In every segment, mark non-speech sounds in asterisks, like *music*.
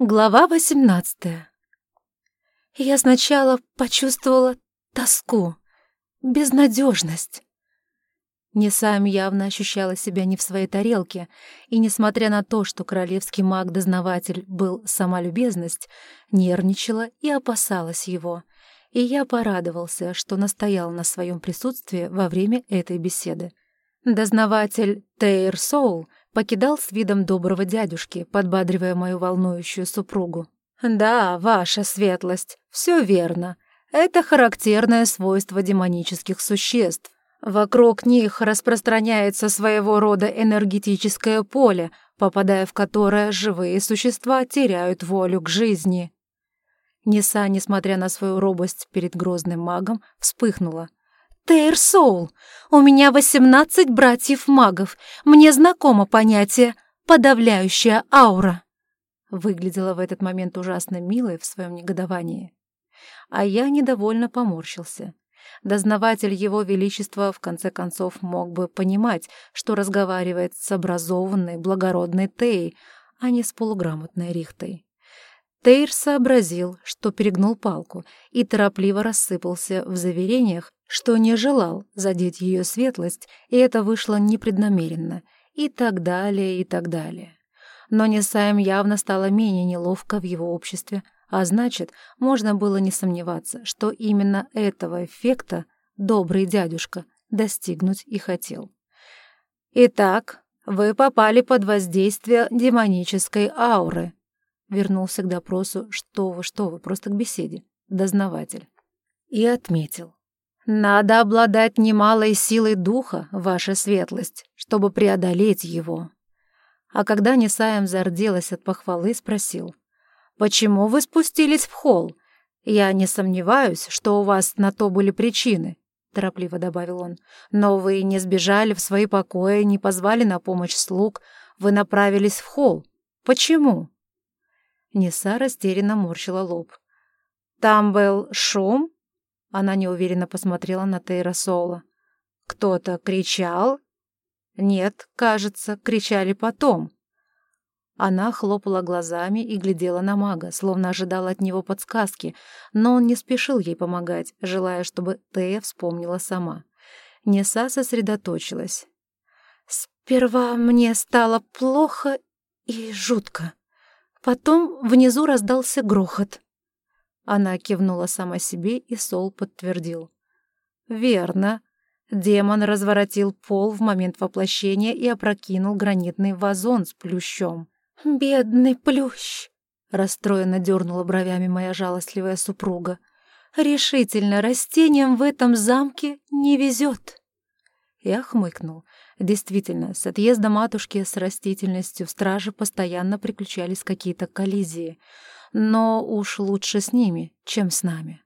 Глава восемнадцатая. Я сначала почувствовала тоску, безнадежность. Несаем явно ощущала себя не в своей тарелке, и, несмотря на то, что королевский маг-дознаватель был сама любезность, нервничала и опасалась его, и я порадовался, что настоял на своем присутствии во время этой беседы. Дознаватель Тейр Соул покидал с видом доброго дядюшки, подбадривая мою волнующую супругу. «Да, ваша светлость, все верно. Это характерное свойство демонических существ. Вокруг них распространяется своего рода энергетическое поле, попадая в которое живые существа теряют волю к жизни». Неса, несмотря на свою робость перед грозным магом, вспыхнула. «Тейр Соул, у меня восемнадцать братьев-магов. Мне знакомо понятие «подавляющая аура». Выглядела в этот момент ужасно милой в своем негодовании. А я недовольно поморщился. Дознаватель Его Величества в конце концов мог бы понимать, что разговаривает с образованной, благородной Теей, а не с полуграмотной Рихтой. Тейр сообразил, что перегнул палку, и торопливо рассыпался в заверениях, что не желал задеть ее светлость, и это вышло непреднамеренно, и так далее, и так далее. Но Несаем явно стало менее неловко в его обществе, а значит, можно было не сомневаться, что именно этого эффекта добрый дядюшка достигнуть и хотел. «Итак, вы попали под воздействие демонической ауры», вернулся к допросу «Что вы, что вы, просто к беседе», дознаватель. И отметил. Надо обладать немалой силой духа, ваша светлость, чтобы преодолеть его. А когда Несаем зарделась от похвалы, спросил. «Почему вы спустились в холл? Я не сомневаюсь, что у вас на то были причины», — торопливо добавил он. «Но вы не сбежали в свои покои, не позвали на помощь слуг, вы направились в холл. Почему?» Неса растерянно морщила лоб. «Там был шум?» Она неуверенно посмотрела на Тейра Соула. «Кто-то кричал?» «Нет, кажется, кричали потом». Она хлопала глазами и глядела на мага, словно ожидала от него подсказки, но он не спешил ей помогать, желая, чтобы Тея вспомнила сама. Неса сосредоточилась. «Сперва мне стало плохо и жутко. Потом внизу раздался грохот. Она кивнула сама себе, и Сол подтвердил. «Верно. Демон разворотил пол в момент воплощения и опрокинул гранитный вазон с плющом. «Бедный плющ!» — расстроенно дернула бровями моя жалостливая супруга. «Решительно, растениям в этом замке не везет!» Я хмыкнул. Действительно, с отъезда матушки с растительностью в страже постоянно приключались какие-то коллизии — но уж лучше с ними, чем с нами.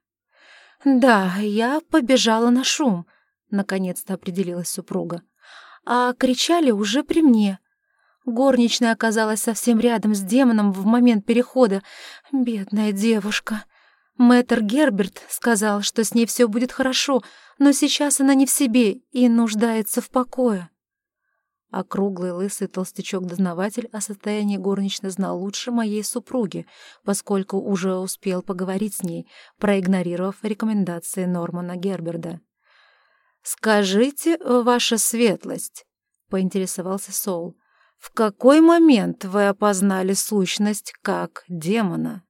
«Да, я побежала на шум», — наконец-то определилась супруга. «А кричали уже при мне. Горничная оказалась совсем рядом с демоном в момент перехода. Бедная девушка. Мэтр Герберт сказал, что с ней все будет хорошо, но сейчас она не в себе и нуждается в покое». А круглый лысый толстячок-дознаватель о состоянии горничной знал лучше моей супруги, поскольку уже успел поговорить с ней, проигнорировав рекомендации Нормана Герберда. «Скажите, ваша светлость», — поинтересовался Соул, «в какой момент вы опознали сущность как демона?»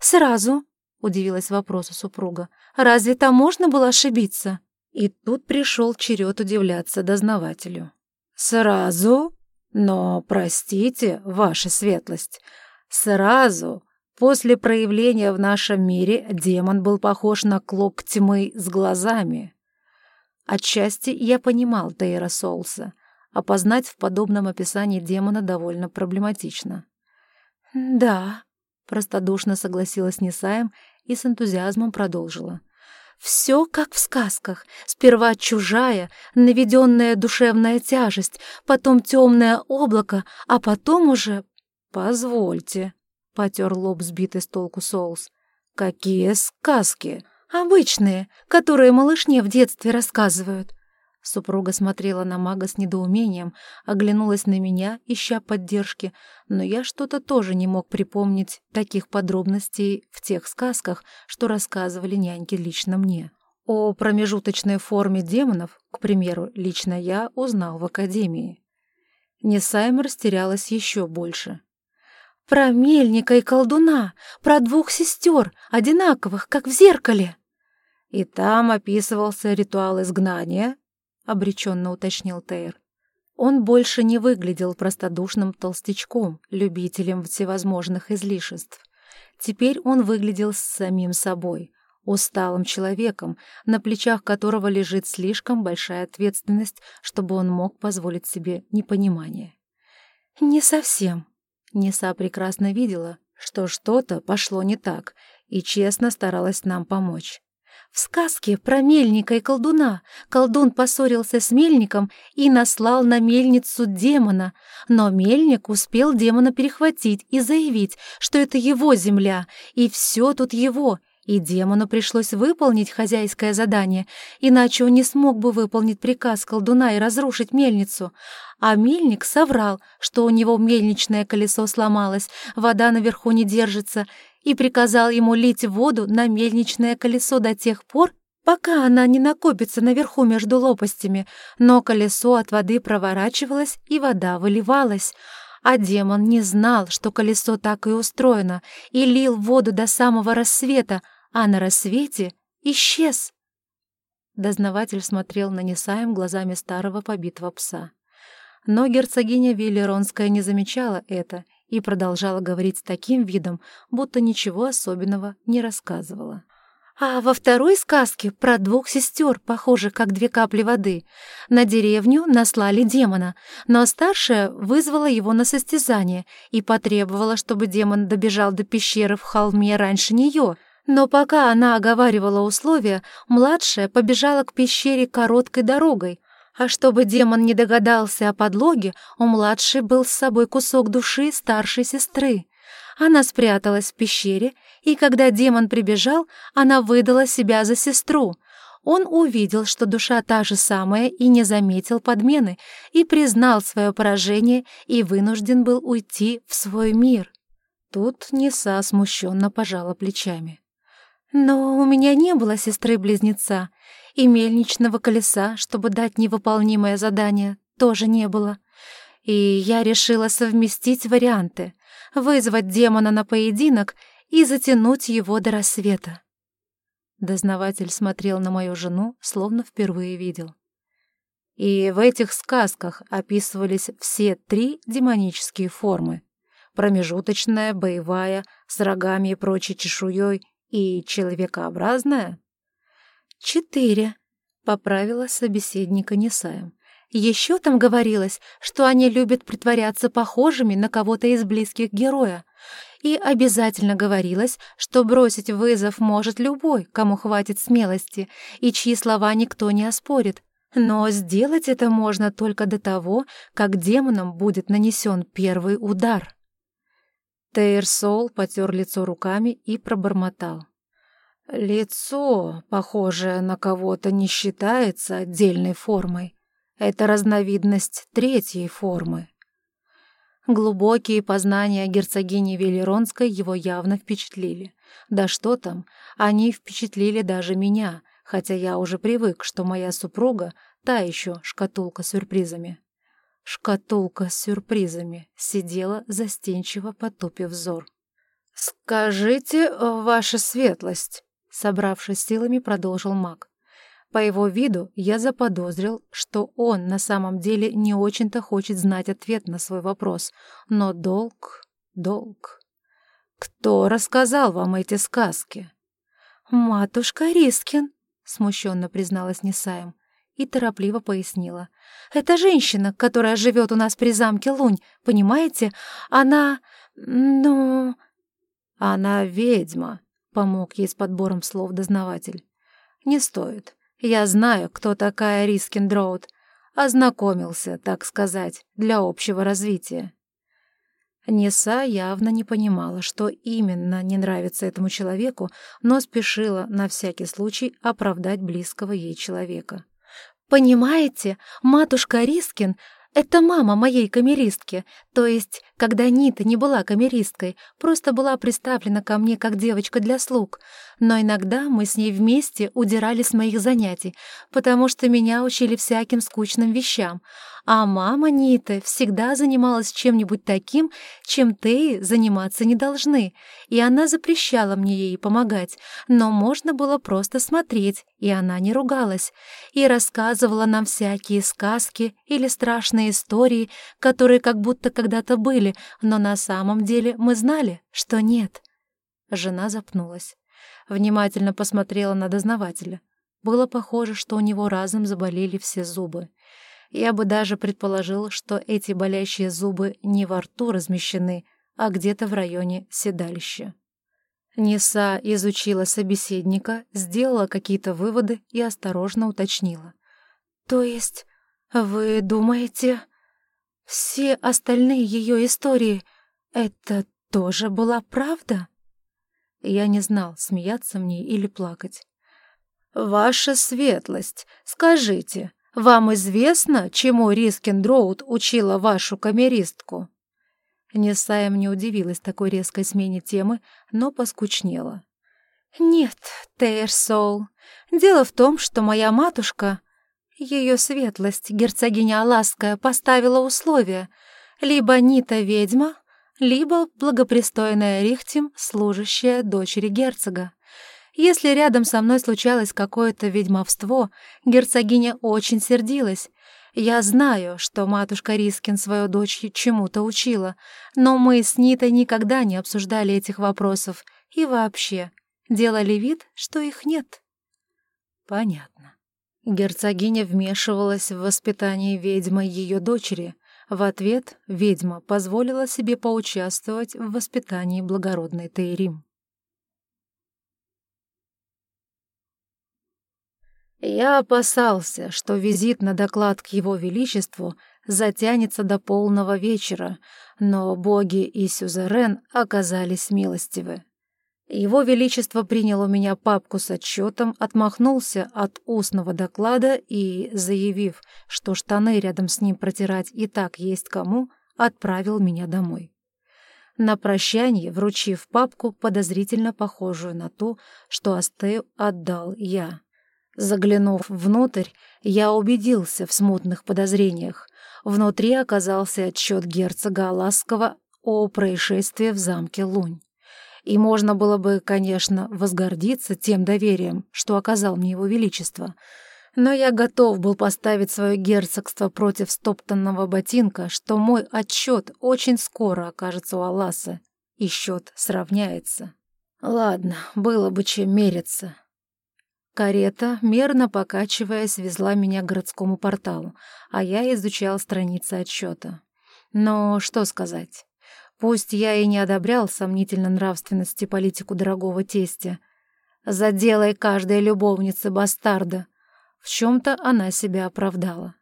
«Сразу», — удивилась вопросу супруга, «разве там можно было ошибиться?» И тут пришел черед удивляться дознавателю. «Сразу? Но, простите, ваша светлость, сразу после проявления в нашем мире демон был похож на клок тьмы с глазами. Отчасти я понимал Тейра Соулса. Опознать в подобном описании демона довольно проблематично. «Да», — простодушно согласилась Несаем и с энтузиазмом продолжила. — все как в сказках. Сперва чужая, наведенная душевная тяжесть, потом темное облако, а потом уже... «Позвольте», — потер лоб сбитый с толку соус. «Какие сказки?» «Обычные, которые малышне в детстве рассказывают». Супруга смотрела на мага с недоумением, оглянулась на меня, ища поддержки, но я что-то тоже не мог припомнить таких подробностей в тех сказках, что рассказывали няньки лично мне. О промежуточной форме демонов, к примеру, лично я узнал в академии. Несайм растерялась еще больше. «Про мельника и колдуна, про двух сестер, одинаковых, как в зеркале!» И там описывался ритуал изгнания, — обреченно уточнил Тейр. Он больше не выглядел простодушным толстячком, любителем всевозможных излишеств. Теперь он выглядел самим собой, усталым человеком, на плечах которого лежит слишком большая ответственность, чтобы он мог позволить себе непонимание. «Не совсем». Неса прекрасно видела, что что-то пошло не так, и честно старалась нам помочь. В сказке про мельника и колдуна. Колдун поссорился с мельником и наслал на мельницу демона, но мельник успел демона перехватить и заявить, что это его земля, и все тут его, и демону пришлось выполнить хозяйское задание, иначе он не смог бы выполнить приказ колдуна и разрушить мельницу. А мельник соврал, что у него мельничное колесо сломалось, вода наверху не держится, и приказал ему лить воду на мельничное колесо до тех пор, пока она не накопится наверху между лопастями, но колесо от воды проворачивалось, и вода выливалась. А демон не знал, что колесо так и устроено, и лил воду до самого рассвета, а на рассвете исчез. Дознаватель смотрел на Несаем глазами старого побитого пса. Но герцогиня Виллеронская не замечала это и продолжала говорить с таким видом, будто ничего особенного не рассказывала. А во второй сказке про двух сестер, похожих как две капли воды, на деревню наслали демона, но старшая вызвала его на состязание и потребовала, чтобы демон добежал до пещеры в холме раньше нее. Но пока она оговаривала условия, младшая побежала к пещере короткой дорогой, а чтобы демон не догадался о подлоге, у младшей был с собой кусок души старшей сестры. Она спряталась в пещере, и когда демон прибежал, она выдала себя за сестру. Он увидел, что душа та же самая, и не заметил подмены, и признал свое поражение, и вынужден был уйти в свой мир. Тут Неса смущенно пожала плечами. «Но у меня не было сестры-близнеца, и мельничного колеса, чтобы дать невыполнимое задание, тоже не было. И я решила совместить варианты, вызвать демона на поединок и затянуть его до рассвета. Дознаватель смотрел на мою жену, словно впервые видел. И в этих сказках описывались все три демонические формы. Промежуточная, боевая, с рогами и прочей чешуей, и человекообразная. «Четыре», — поправила собеседника Несаем. «Еще там говорилось, что они любят притворяться похожими на кого-то из близких героя. И обязательно говорилось, что бросить вызов может любой, кому хватит смелости, и чьи слова никто не оспорит. Но сделать это можно только до того, как демонам будет нанесен первый удар». Тейрсол потер лицо руками и пробормотал. Лицо, похожее на кого-то, не считается отдельной формой. Это разновидность третьей формы. Глубокие познания герцогини Велеронской его явно впечатлили. Да что там, они впечатлили даже меня, хотя я уже привык, что моя супруга — та еще шкатулка с сюрпризами. Шкатулка с сюрпризами сидела застенчиво потупив взор. «Скажите, ваша светлость», Собравшись силами, продолжил маг. По его виду я заподозрил, что он на самом деле не очень-то хочет знать ответ на свой вопрос. Но долг... долг... Кто рассказал вам эти сказки? «Матушка Рискин», — смущенно призналась Несаем и торопливо пояснила. «Это женщина, которая живет у нас при замке Лунь, понимаете? Она... ну...» «Она ведьма», Помог ей с подбором слов дознаватель. «Не стоит. Я знаю, кто такая Рискин Дроуд. Ознакомился, так сказать, для общего развития». Неса явно не понимала, что именно не нравится этому человеку, но спешила на всякий случай оправдать близкого ей человека. Понимаете, матушка Рискин это мама моей камеристки, то есть, когда Нита не была камеристкой, просто была представлена ко мне как девочка для слуг. Но иногда мы с ней вместе удирали с моих занятий, потому что меня учили всяким скучным вещам. А мама Ниты всегда занималась чем-нибудь таким, чем ты заниматься не должны, и она запрещала мне ей помогать, но можно было просто смотреть, и она не ругалась, и рассказывала нам всякие сказки или страшные истории, которые как будто когда-то были, но на самом деле мы знали, что нет. Жена запнулась. Внимательно посмотрела на дознавателя. Было похоже, что у него разом заболели все зубы. Я бы даже предположил, что эти болящие зубы не во рту размещены, а где-то в районе седалища. Неса изучила собеседника, сделала какие-то выводы и осторожно уточнила. «То есть вы думаете, все остальные ее истории — это тоже была правда?» Я не знал, смеяться мне или плакать. «Ваша светлость, скажите, вам известно, чему Рискин Дроуд учила вашу камеристку?» Несаем не удивилась такой резкой смене темы, но поскучнела. «Нет, Тейрсоул, дело в том, что моя матушка, ее светлость, герцогиня Алаская, поставила условия. Либо Нита ведьма, либо благопристойная Рихтим, служащая дочери герцога. Если рядом со мной случалось какое-то ведьмовство, герцогиня очень сердилась. Я знаю, что матушка Рискин свою дочь чему-то учила, но мы с Нитой никогда не обсуждали этих вопросов и вообще делали вид, что их нет. Понятно. Герцогиня вмешивалась в воспитание ведьмы ее дочери. В ответ ведьма позволила себе поучаствовать в воспитании благородной Тейрим. Я опасался, что визит на доклад к его величеству затянется до полного вечера, но боги и сюзерен оказались милостивы. Его Величество принял у меня папку с отчетом, отмахнулся от устного доклада и, заявив, что штаны рядом с ним протирать и так есть кому, отправил меня домой. На прощание, вручив папку, подозрительно похожую на ту, что Астею отдал я. Заглянув внутрь, я убедился в смутных подозрениях. Внутри оказался отчет герцога Аласского о происшествии в замке Лунь. И можно было бы, конечно, возгордиться тем доверием, что оказал мне его величество. Но я готов был поставить свое герцогство против стоптанного ботинка, что мой отчет очень скоро окажется у Алласа, и счет сравняется. Ладно, было бы чем мериться. Карета, мерно покачиваясь, везла меня к городскому порталу, а я изучал страницы отчета. Но что сказать? Пусть я и не одобрял сомнительно нравственности политику дорогого тестя. Заделай каждой любовнице бастарда. В чем-то она себя оправдала.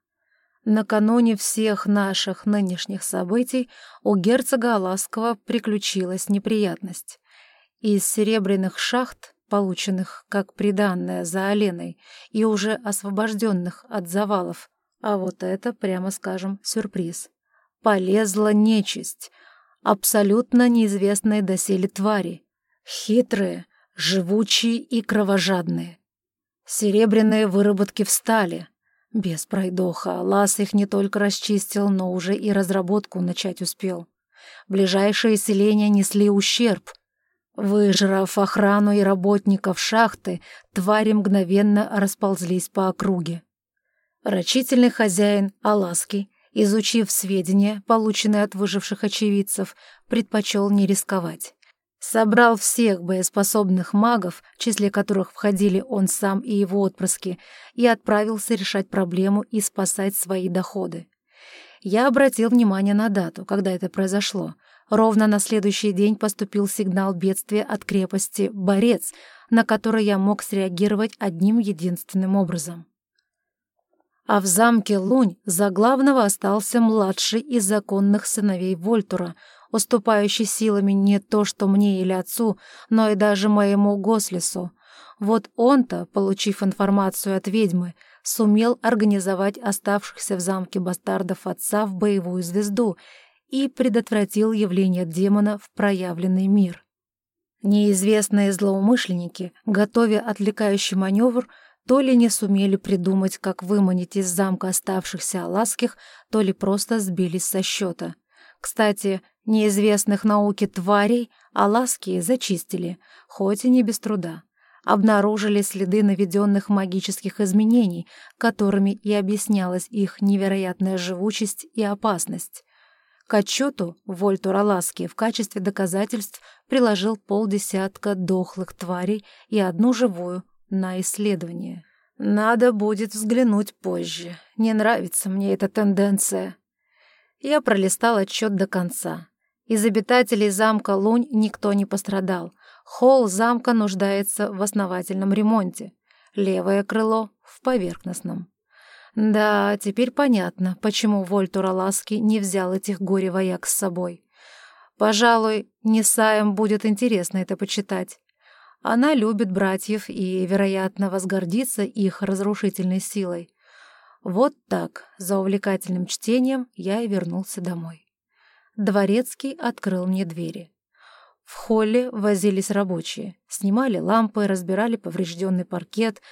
Накануне всех наших нынешних событий у герцога Аласкова приключилась неприятность. Из серебряных шахт полученных как приданное за Оленой и уже освобожденных от завалов. А вот это, прямо скажем, сюрприз. Полезла нечисть, абсолютно неизвестные доселе твари. Хитрые, живучие и кровожадные. Серебряные выработки встали. Без пройдоха Лас их не только расчистил, но уже и разработку начать успел. Ближайшие селения несли ущерб — Выжрав охрану и работников шахты, твари мгновенно расползлись по округе. Рачительный хозяин Аласки, изучив сведения, полученные от выживших очевидцев, предпочел не рисковать. Собрал всех боеспособных магов, в числе которых входили он сам и его отпрыски, и отправился решать проблему и спасать свои доходы. Я обратил внимание на дату, когда это произошло — Ровно на следующий день поступил сигнал бедствия от крепости «Борец», на который я мог среагировать одним единственным образом. А в замке Лунь за главного остался младший из законных сыновей Вольтура, уступающий силами не то что мне или отцу, но и даже моему Гослису. Вот он-то, получив информацию от ведьмы, сумел организовать оставшихся в замке бастардов отца в боевую звезду и предотвратил явление демона в проявленный мир. Неизвестные злоумышленники, готовя отвлекающий маневр, то ли не сумели придумать, как выманить из замка оставшихся Аласких, то ли просто сбились со счета. Кстати, неизвестных науке тварей Алаские зачистили, хоть и не без труда. Обнаружили следы наведенных магических изменений, которыми и объяснялась их невероятная живучесть и опасность. К отчету Вольтур Аласки в качестве доказательств приложил полдесятка дохлых тварей и одну живую, на исследование. Надо будет взглянуть позже. Не нравится мне эта тенденция. Я пролистал отчет до конца. Из обитателей замка Лунь никто не пострадал. Холл замка нуждается в основательном ремонте. Левое крыло — в поверхностном. Да, теперь понятно, почему Вольтур Аласки не взял этих горе-вояк с собой. Пожалуй, Несаем будет интересно это почитать. Она любит братьев и, вероятно, возгордится их разрушительной силой. Вот так, за увлекательным чтением, я и вернулся домой. Дворецкий открыл мне двери. В холле возились рабочие, снимали лампы, разбирали поврежденный паркет,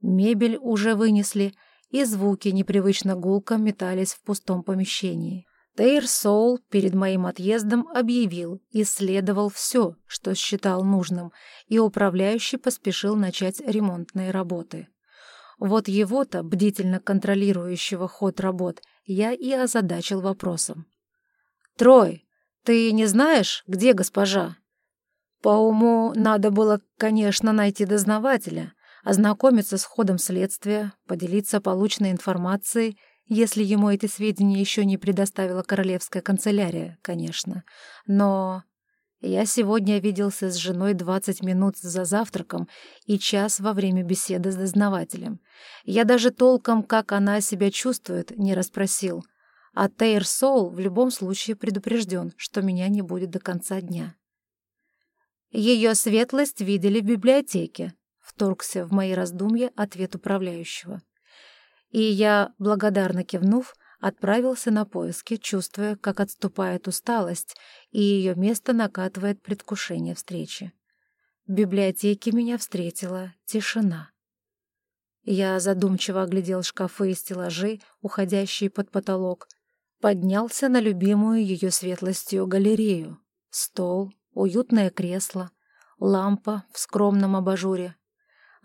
мебель уже вынесли, и звуки непривычно гулко метались в пустом помещении. Тейр Соул перед моим отъездом объявил, исследовал все, что считал нужным, и управляющий поспешил начать ремонтные работы. Вот его-то, бдительно контролирующего ход работ, я и озадачил вопросом. «Трой, ты не знаешь, где госпожа?» По уму надо было, конечно, найти дознавателя, ознакомиться с ходом следствия, поделиться полученной информацией если ему эти сведения еще не предоставила королевская канцелярия, конечно. Но я сегодня виделся с женой 20 минут за завтраком и час во время беседы с дознавателем. Я даже толком, как она себя чувствует, не расспросил. А Тейр Соул в любом случае предупрежден, что меня не будет до конца дня. Ее светлость видели в библиотеке, вторгся в мои раздумья ответ управляющего и я, благодарно кивнув, отправился на поиски, чувствуя, как отступает усталость, и ее место накатывает предвкушение встречи. В библиотеке меня встретила тишина. Я задумчиво оглядел шкафы и стеллажи, уходящие под потолок, поднялся на любимую ее светлостью галерею. Стол, уютное кресло, лампа в скромном абажуре.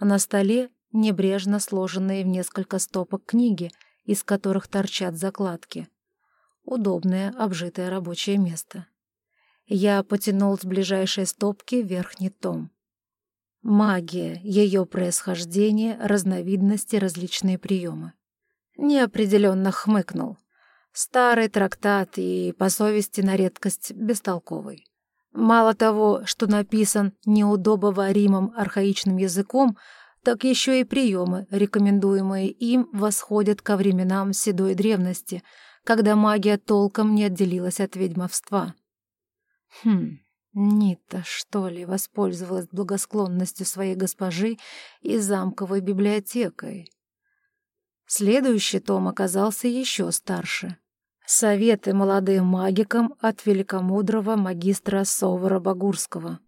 А на столе небрежно сложенные в несколько стопок книги, из которых торчат закладки. Удобное, обжитое рабочее место. Я потянул с ближайшей стопки верхний том. Магия, ее происхождение, разновидности, различные приемы. Неопределенно хмыкнул. Старый трактат и, по совести, на редкость, бестолковый. Мало того, что написан неудобоваримым архаичным языком, так еще и приемы, рекомендуемые им, восходят ко временам седой древности, когда магия толком не отделилась от ведьмовства. Хм, Нита, что ли, воспользовалась благосклонностью своей госпожи и замковой библиотекой. Следующий том оказался еще старше. Советы молодым магикам от великомудрого магистра Совара Багурского.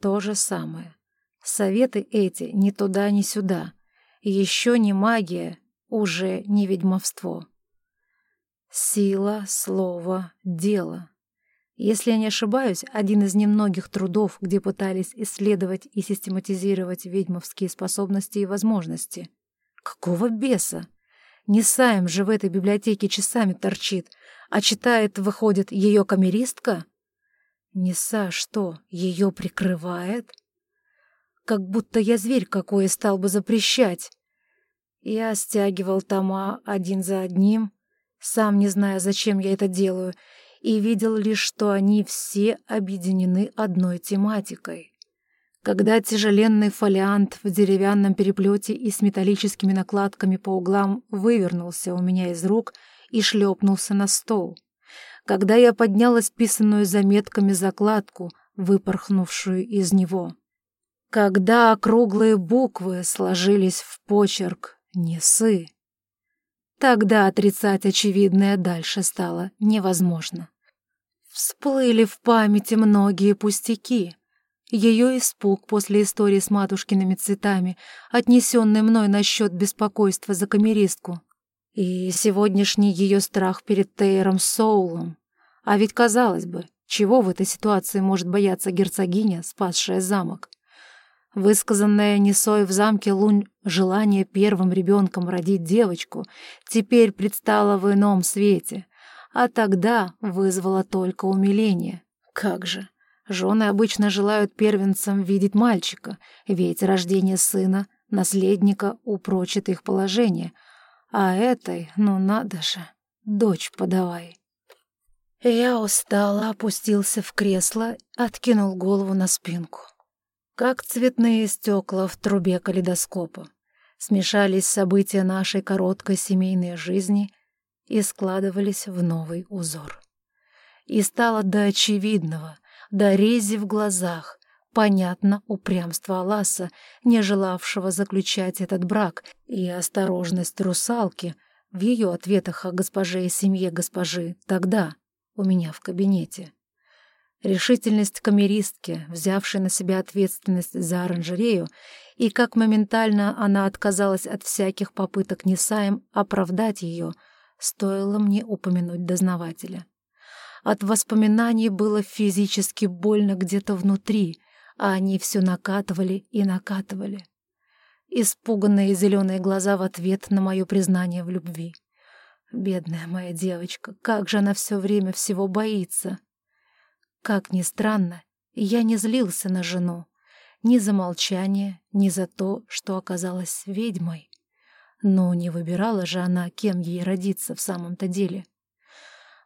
То же самое. Советы эти ни туда, ни сюда. Еще не магия, уже не ведьмовство. Сила, слово, дело. Если я не ошибаюсь, один из немногих трудов, где пытались исследовать и систематизировать ведьмовские способности и возможности. Какого беса? Не Саем же в этой библиотеке часами торчит, а читает, выходит, ее камеристка? Неса что, ее прикрывает? как будто я зверь какой стал бы запрещать. Я стягивал тома один за одним, сам не зная, зачем я это делаю, и видел лишь, что они все объединены одной тематикой. Когда тяжеленный фолиант в деревянном переплете и с металлическими накладками по углам вывернулся у меня из рук и шлепнулся на стол. Когда я подняла списанную заметками закладку, выпорхнувшую из него. Когда округлые буквы сложились в почерк «Несы», тогда отрицать очевидное дальше стало невозможно. Всплыли в памяти многие пустяки. Ее испуг после истории с матушкиными цветами, отнесенный мной насчет беспокойства за камеристку, и сегодняшний ее страх перед Тейром Соулом. А ведь, казалось бы, чего в этой ситуации может бояться герцогиня, спасшая замок? Высказанное Несой в замке Лунь желание первым ребенком родить девочку теперь предстало в ином свете, а тогда вызвало только умиление. Как же! Жены обычно желают первенцам видеть мальчика, ведь рождение сына, наследника, упрочит их положение. А этой, ну надо же, дочь подавай. Я устало опустился в кресло, откинул голову на спинку. Как цветные стекла в трубе калейдоскопа. Смешались события нашей короткой семейной жизни и складывались в новый узор. И стало до очевидного, до рези в глазах, понятно упрямство Аласа, не желавшего заключать этот брак, и осторожность русалки в ее ответах о госпоже и семье госпожи тогда, у меня в кабинете. Решительность камеристки, взявшей на себя ответственность за оранжерею, и как моментально она отказалась от всяких попыток Несаем оправдать ее, стоило мне упомянуть дознавателя. От воспоминаний было физически больно где-то внутри, а они все накатывали и накатывали. Испуганные зеленые глаза в ответ на мое признание в любви. Бедная моя девочка, как же она все время всего боится. Как ни странно, я не злился на жену. Ни за молчание, ни за то, что оказалась ведьмой. Но не выбирала же она, кем ей родиться в самом-то деле.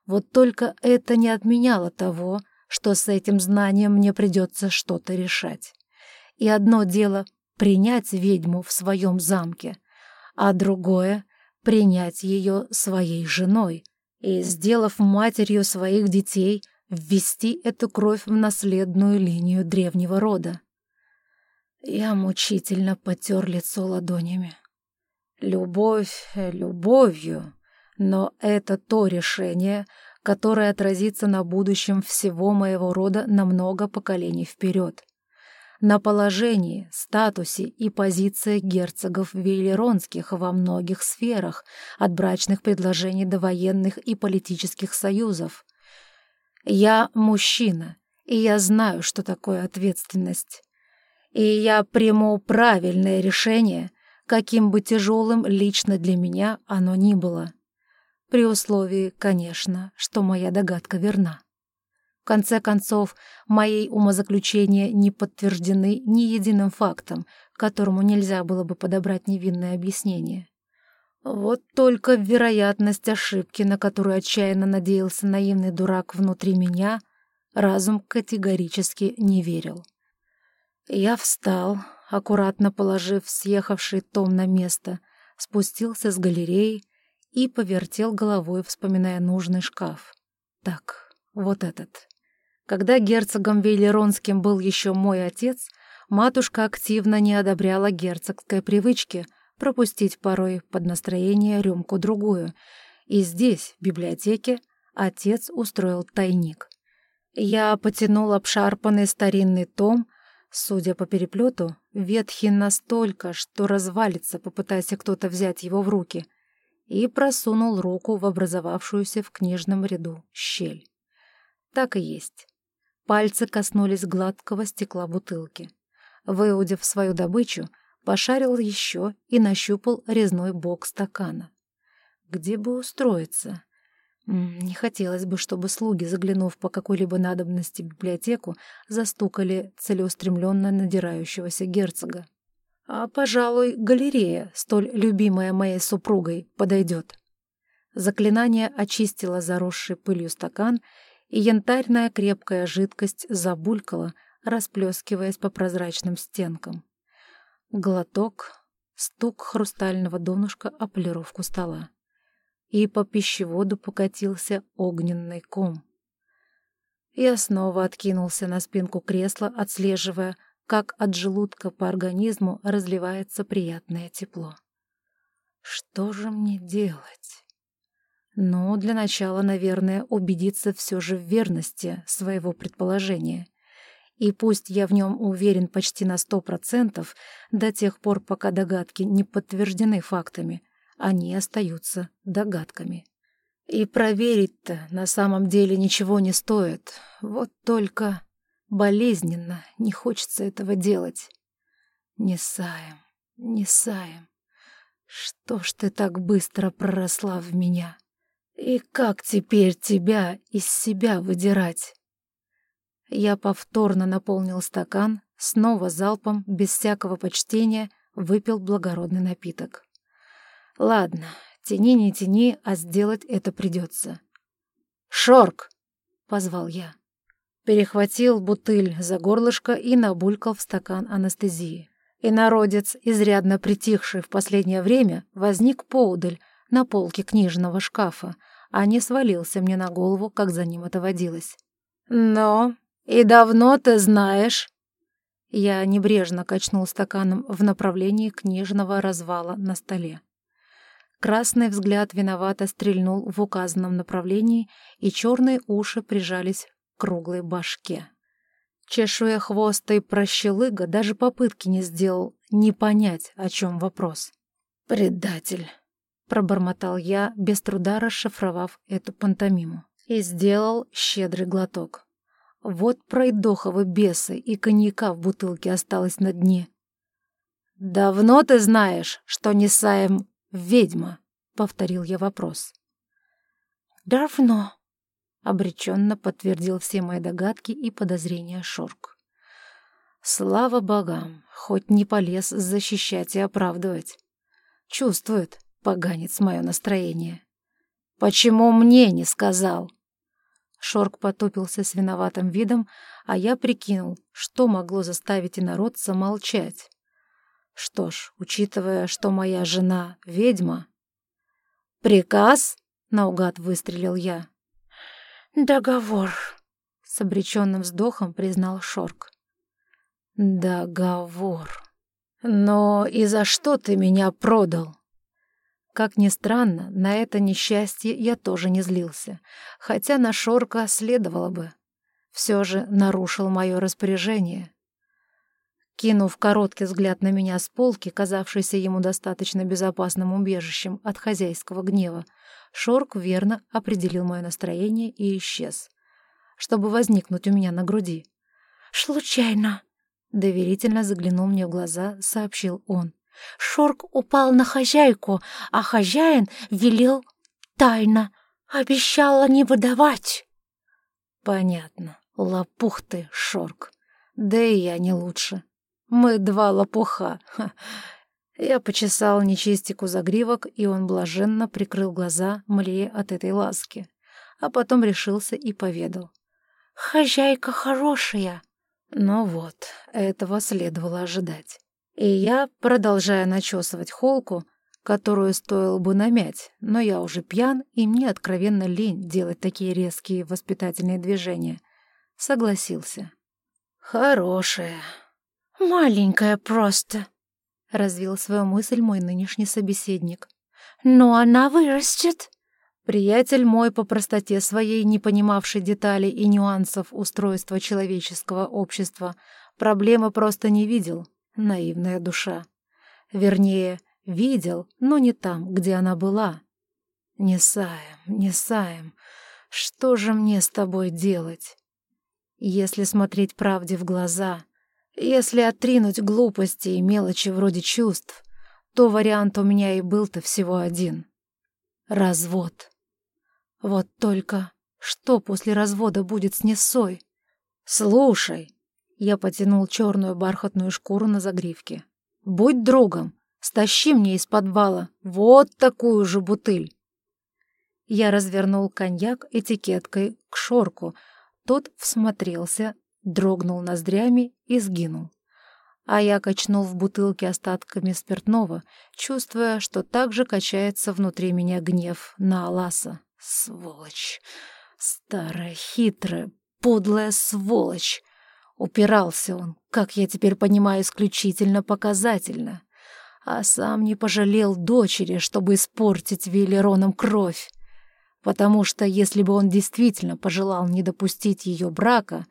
Вот только это не отменяло того, что с этим знанием мне придется что-то решать. И одно дело — принять ведьму в своем замке, а другое — принять ее своей женой и, сделав матерью своих детей, ввести эту кровь в наследную линию древнего рода. Я мучительно потер лицо ладонями. Любовь любовью, но это то решение, которое отразится на будущем всего моего рода на много поколений вперед. На положении, статусе и позиции герцогов Вейлеронских во многих сферах, от брачных предложений до военных и политических союзов. Я мужчина, и я знаю, что такое ответственность. И я приму правильное решение, каким бы тяжелым лично для меня оно ни было. При условии, конечно, что моя догадка верна. В конце концов, мои умозаключения не подтверждены ни единым фактом, которому нельзя было бы подобрать невинное объяснение. Вот только вероятность ошибки, на которую отчаянно надеялся наивный дурак внутри меня, разум категорически не верил. Я встал, аккуратно положив съехавший том на место, спустился с галереи и повертел головой, вспоминая нужный шкаф. Так, вот этот. Когда герцогом Вейлеронским был еще мой отец, матушка активно не одобряла герцогской привычки — пропустить порой под настроение рюмку-другую. И здесь, в библиотеке, отец устроил тайник. Я потянул обшарпанный старинный том, судя по переплету, ветхий настолько, что развалится, попытайся кто-то взять его в руки, и просунул руку в образовавшуюся в книжном ряду щель. Так и есть. Пальцы коснулись гладкого стекла бутылки. Выудив свою добычу, Пошарил еще и нащупал резной бок стакана. Где бы устроиться? Не хотелось бы, чтобы слуги, заглянув по какой-либо надобности в библиотеку, застукали целеустремленно надирающегося герцога. А, пожалуй, галерея, столь любимая моей супругой, подойдет. Заклинание очистило заросший пылью стакан, и янтарная крепкая жидкость забулькала, расплескиваясь по прозрачным стенкам. Глоток, стук хрустального донышка о полировку стола. И по пищеводу покатился огненный ком. Я снова откинулся на спинку кресла, отслеживая, как от желудка по организму разливается приятное тепло. Что же мне делать? Ну, для начала, наверное, убедиться все же в верности своего предположения. И пусть я в нем уверен почти на сто процентов, до тех пор, пока догадки не подтверждены фактами, они остаются догадками. И проверить-то на самом деле ничего не стоит. Вот только болезненно не хочется этого делать. Не саем, не саем. Что ж ты так быстро проросла в меня? И как теперь тебя из себя выдирать? Я повторно наполнил стакан, снова залпом, без всякого почтения, выпил благородный напиток. Ладно, тяни не тяни, а сделать это придется. «Шорк!» — позвал я. Перехватил бутыль за горлышко и набулькал в стакан анестезии. И народец, изрядно притихший в последнее время, возник поудаль на полке книжного шкафа, а не свалился мне на голову, как за ним это водилось. «Но и давно ты знаешь?» Я небрежно качнул стаканом в направлении книжного развала на столе. Красный взгляд виновато стрельнул в указанном направлении, и черные уши прижались круглой башке. Чешуя хвоста и прощелыга даже попытки не сделал не понять, о чем вопрос. «Предатель», — пробормотал я, без труда расшифровав эту пантомиму, и сделал щедрый глоток. Вот пройдоховы бесы, и коньяка в бутылке осталось на дне. «Давно ты знаешь, что Несаем ведьма?» — повторил я вопрос. «Давно», Обреченно подтвердил все мои догадки и подозрения Шорк. Слава богам, хоть не полез защищать и оправдывать. Чувствует, поганец, мое настроение. Почему мне не сказал? Шорк потупился с виноватым видом, а я прикинул, что могло заставить инородца молчать. Что ж, учитывая, что моя жена — ведьма... «Приказ?» — наугад выстрелил я. «Договор», — с обреченным вздохом признал Шорк. «Договор. Но и за что ты меня продал?» Как ни странно, на это несчастье я тоже не злился, хотя на Шорка следовало бы. Все же нарушил мое распоряжение. Кинув короткий взгляд на меня с полки, казавшийся ему достаточно безопасным убежищем от хозяйского гнева, Шорк верно определил мое настроение и исчез, чтобы возникнуть у меня на груди. «Случайно!» — доверительно заглянул мне в глаза, сообщил он. «Шорк упал на хозяйку, а хозяин велел тайно, обещала не выдавать». «Понятно. Лопух ты, Шорк. Да и я не лучше. Мы два лопуха. Ха. *laughs* Я почесал нечистику загривок, и он блаженно прикрыл глаза, млея от этой ласки. А потом решился и поведал. «Хозяйка хорошая!» Но вот, этого следовало ожидать. И я, продолжая начесывать холку, которую стоило бы намять, но я уже пьян, и мне откровенно лень делать такие резкие воспитательные движения, согласился. «Хорошая», «Маленькая просто», — развил свою мысль мой нынешний собеседник. «Но она вырастет». Приятель мой по простоте своей, не понимавший деталей и нюансов устройства человеческого общества, проблемы просто не видел, наивная душа. Вернее, видел, но не там, где она была. «Не Саем, не Саем, что же мне с тобой делать?» Если смотреть правде в глаза, если отринуть глупости и мелочи вроде чувств, то вариант у меня и был-то всего один. Развод. Вот только что после развода будет с Несой? Слушай, я потянул черную бархатную шкуру на загривке. Будь другом, стащи мне из подвала вот такую же бутыль. Я развернул коньяк этикеткой к шорку. Тот всмотрелся, дрогнул ноздрями и сгинул. А я качнул в бутылке остатками спиртного, чувствуя, что также качается внутри меня гнев на Аласа. Сволочь! Старая, хитрая, подлая сволочь! Упирался он, как я теперь понимаю, исключительно показательно. А сам не пожалел дочери, чтобы испортить Велероном кровь. Потому что если бы он действительно пожелал не допустить ее брака,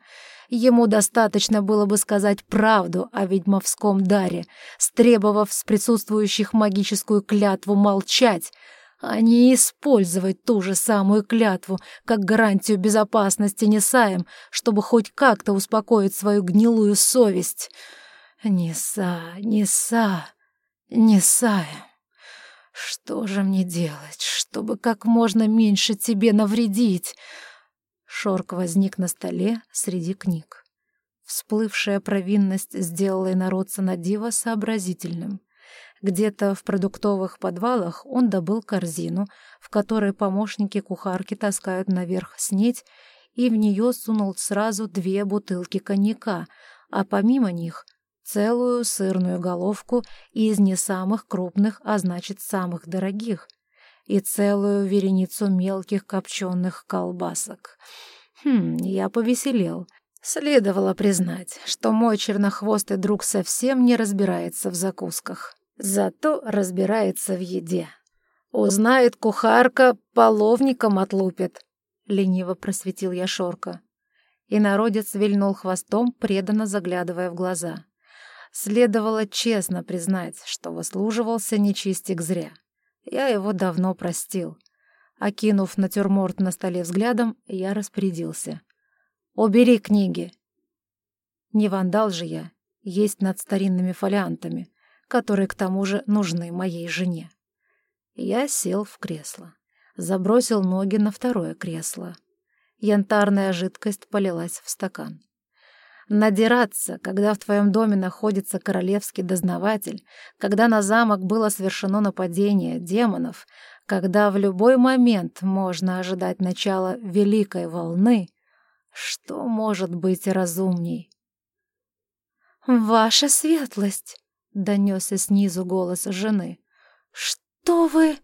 ему достаточно было бы сказать правду о ведьмовском даре, стребовав с присутствующих магическую клятву молчать, а не использовать ту же самую клятву как гарантию безопасности Несаем, чтобы хоть как-то успокоить свою гнилую совесть. Неса, Неса, Несаем. Что же мне делать, чтобы как можно меньше тебе навредить? Шорк возник на столе среди книг. Всплывшая провинность сделала инородца на диво сообразительным — где-то в продуктовых подвалах он добыл корзину, в которой помощники кухарки таскают наверх снеть, и в нее сунул сразу две бутылки коньяка, а помимо них целую сырную головку из не самых крупных, а значит самых дорогих, и целую вереницу мелких копченых колбасок. Хм, я повеселел. Следовало признать, что мой чернохвостый друг совсем не разбирается в закусках. Зато разбирается в еде. Узнает кухарка, половником отлупит. Лениво просветил я Шорка. И народец вильнул хвостом, преданно заглядывая в глаза. Следовало честно признать, что выслуживался нечистик зря. Я его давно простил. Окинув натюрморт на столе взглядом, я распорядился. «Убери книги!» Не вандал же я, есть над старинными фолиантами которые к тому же нужны моей жене. Я сел в кресло, забросил ноги на второе кресло. Янтарная жидкость полилась в стакан. Надираться, когда в твоем доме находится королевский дознаватель, когда на замок было совершено нападение демонов, когда в любой момент можно ожидать начала великой волны, что может быть разумней? «Ваша светлость!» — донесся снизу голос жены. «Что вы...»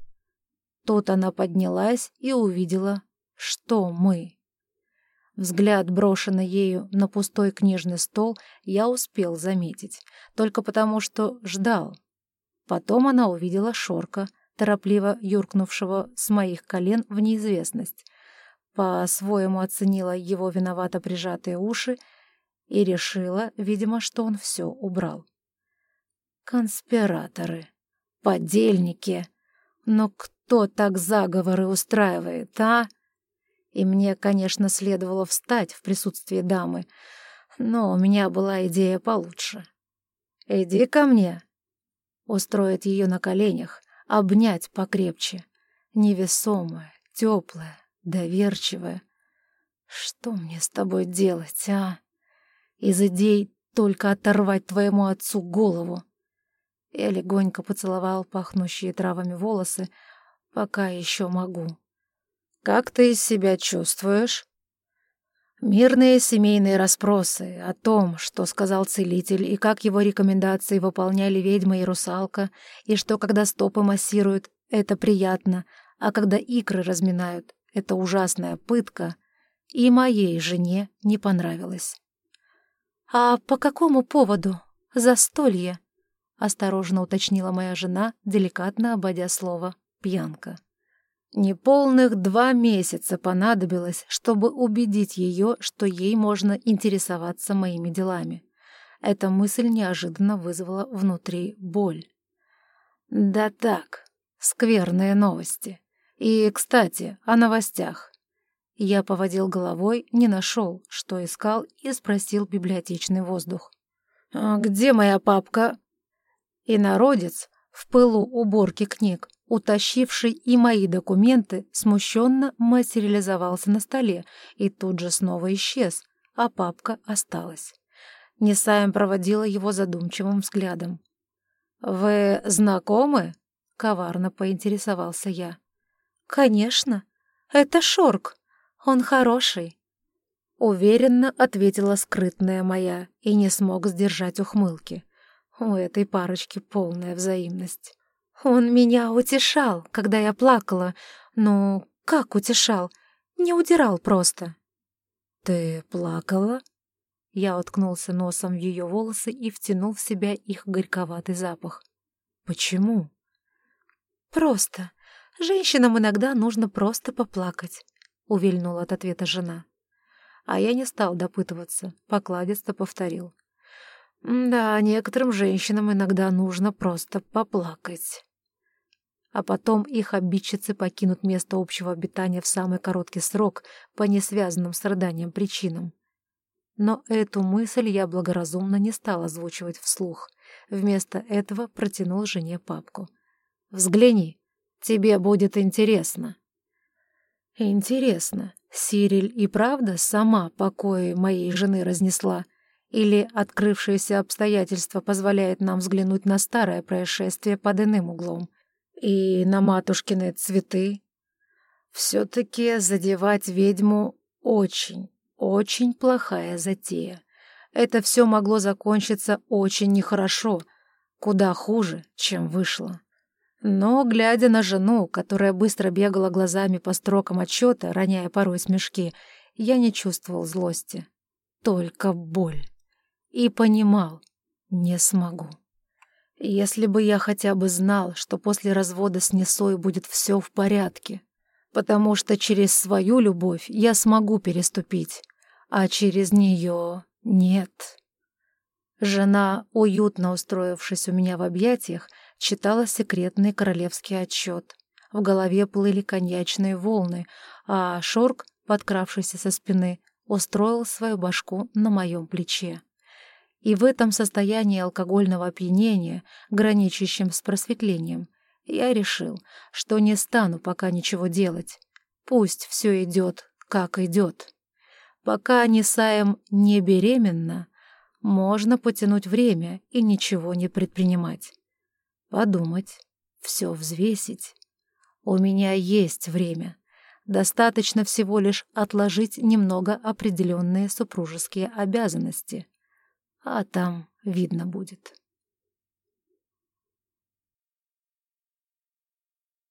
Тут она поднялась и увидела, что мы. Взгляд, брошенный ею на пустой книжный стол, я успел заметить, только потому что ждал. Потом она увидела Шорка, торопливо юркнувшего с моих колен в неизвестность, по-своему оценила его виновато прижатые уши и решила, видимо, что он все убрал. Конспираторы, подельники. Но кто так заговоры устраивает, а? И мне, конечно, следовало встать в присутствии дамы, но у меня была идея получше. «Иди ко мне!» Устроить ее на коленях, обнять покрепче. Невесомая, теплая, доверчивая. Что мне с тобой делать, а? Из идей только оторвать твоему отцу голову. Я легонько поцеловал пахнущие травами волосы, пока еще могу. «Как ты себя чувствуешь?» Мирные семейные расспросы о том, что сказал целитель, и как его рекомендации выполняли ведьма и русалка, и что, когда стопы массируют, это приятно, а когда икры разминают, это ужасная пытка, и моей жене не понравилось. «А по какому поводу? Застолье?» — осторожно уточнила моя жена, деликатно ободя слово «пьянка». Неполных два месяца понадобилось, чтобы убедить ее, что ей можно интересоваться моими делами. Эта мысль неожиданно вызвала внутри боль. Да так, скверные новости. И, кстати, о новостях. Я поводил головой, не нашел, что искал, и спросил библиотечный воздух. «А «Где моя папка?» И народец, в пылу уборки книг, утащивший и мои документы, смущенно материализовался на столе и тут же снова исчез, а папка осталась. Несаем проводила его задумчивым взглядом. «Вы знакомы?» — коварно поинтересовался я. «Конечно. Это Шорк. Он хороший». Уверенно ответила скрытная моя и не смог сдержать ухмылки. У этой парочки полная взаимность. Он меня утешал, когда я плакала. Ну, как утешал? Не удирал просто. Ты плакала? Я уткнулся носом в ее волосы и втянул в себя их горьковатый запах. «Почему?» «Просто. Женщинам иногда нужно просто поплакать», — увильнула от ответа жена. А я не стал допытываться, покладисто повторил. «Да, некоторым женщинам иногда нужно просто поплакать» а потом их обидчицы покинут место общего обитания в самый короткий срок по несвязанным с рыданием причинам. Но эту мысль я благоразумно не стал озвучивать вслух. Вместо этого протянул жене папку. «Взгляни, тебе будет интересно». «Интересно, Сириль и правда сама покои моей жены разнесла?» Или открывшееся обстоятельство позволяет нам взглянуть на старое происшествие под иным углом? И на матушкины цветы. Все-таки задевать ведьму очень, очень плохая затея. Это все могло закончиться очень нехорошо, куда хуже, чем вышло. Но, глядя на жену, которая быстро бегала глазами по строкам отчета, роняя порой смешки, я не чувствовал злости, только боль. И понимал, не смогу. Если бы я хотя бы знал, что после развода с Несой будет все в порядке, потому что через свою любовь я смогу переступить, а через нее нет. Жена, уютно устроившись у меня в объятиях, читала секретный королевский отчет. В голове плыли коньячные волны, а Шорк, подкравшийся со спины, устроил свою башку на моем плече. И в этом состоянии алкогольного опьянения, граничащем с просветлением, я решил, что не стану пока ничего делать. Пусть все идет, как идет. Пока Нисаем не беременна, можно потянуть время и ничего не предпринимать. Подумать, все взвесить. У меня есть время. Достаточно всего лишь отложить немного определенные супружеские обязанности а там видно будет.